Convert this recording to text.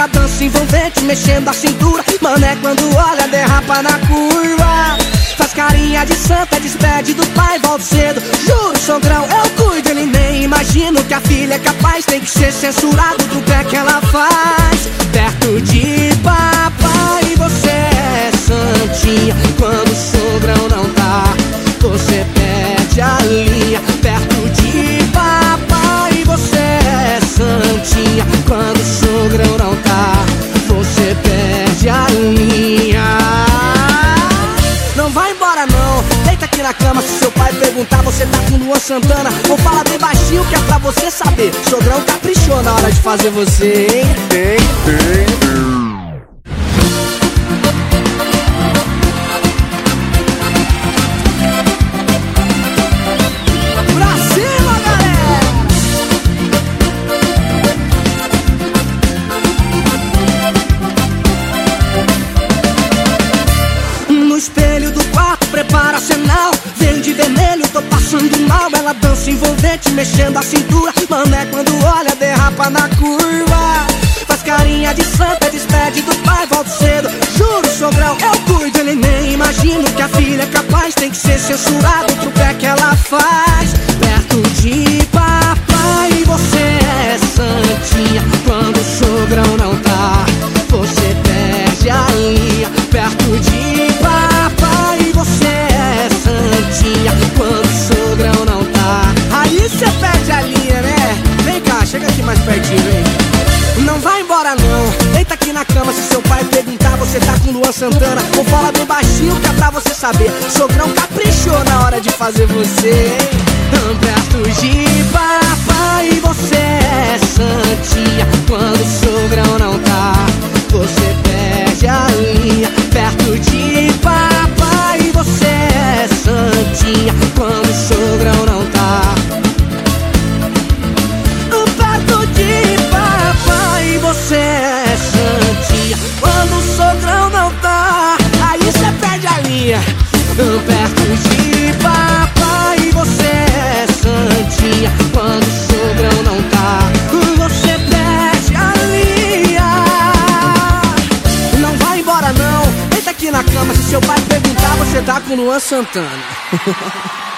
ela dança envolvente, mexendo a cintura. Mané, quando olha, derrapa na curva. Faz carinha de santa, despede do pai, volta cedo. Juro, sogrão, eu cuido, ele nem imagino que a filha é capaz. Tem que ser censurado do que é que ela faz. Perto de papai, você é santinha. Aqui na cama Se seu pai perguntar, você tá com Luan Santana Ou fala bem baixinho que é pra você saber Sogrão caprichou na hora de fazer você, hein? Pra cima, galera! No espelho do quarto, prepara sinal Vem de vermelho, tô passando mal. Ela dança envolvente, mexendo a cintura. Mané, quando olha, derrapa na curva. Faz carinha de santa, despede do pai, volta cedo. Juro, sogrão, eu cuido Ele nem imagino que a filha é capaz Tem que ser censurado pro pé que ela faz. Perto de na cama Se seu pai perguntar, você tá com Luan Santana? Ou fala bem baixinho que é pra você saber. Sogrão caprichou na hora de fazer você. Perto de papai, você perde a linha Perto de papai, você é santinha. Quando o sogrão não tá, você perde a linha Não vai embora não, deita aqui na cama Se seu pai perguntar, você tá com Luan Santana